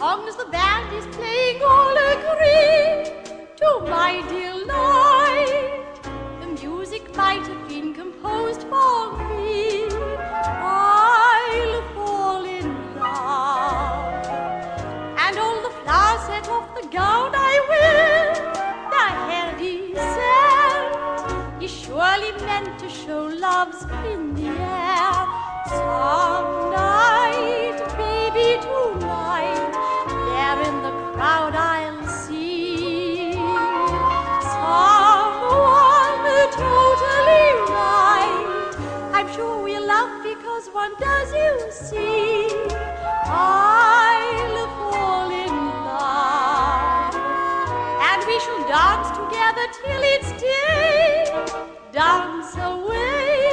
songs the band is playing all agree to my delight. The music might have been composed for me. I'll fall in love. And all the flowers set off the gown I wear, the hair descent is surely meant to show love's in the air. We'll laugh because one does, you see. I'll fall in love, and we shall dance together till it's day. Dance away,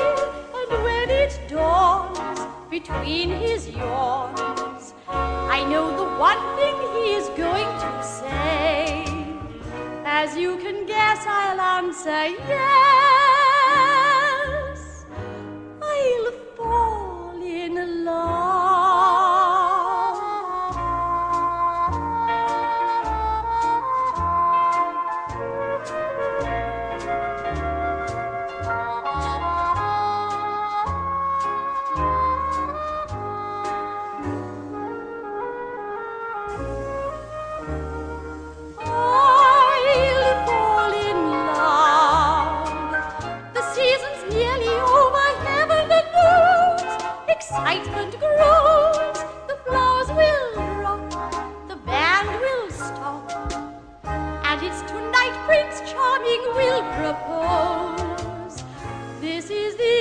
and when it dawns between his yawns, I know the one thing he is going to say. As you can guess, I'll answer yes. In I'll excitement grows, the flowers will drop, the band will stop, and it's tonight Prince Charming will propose. This is the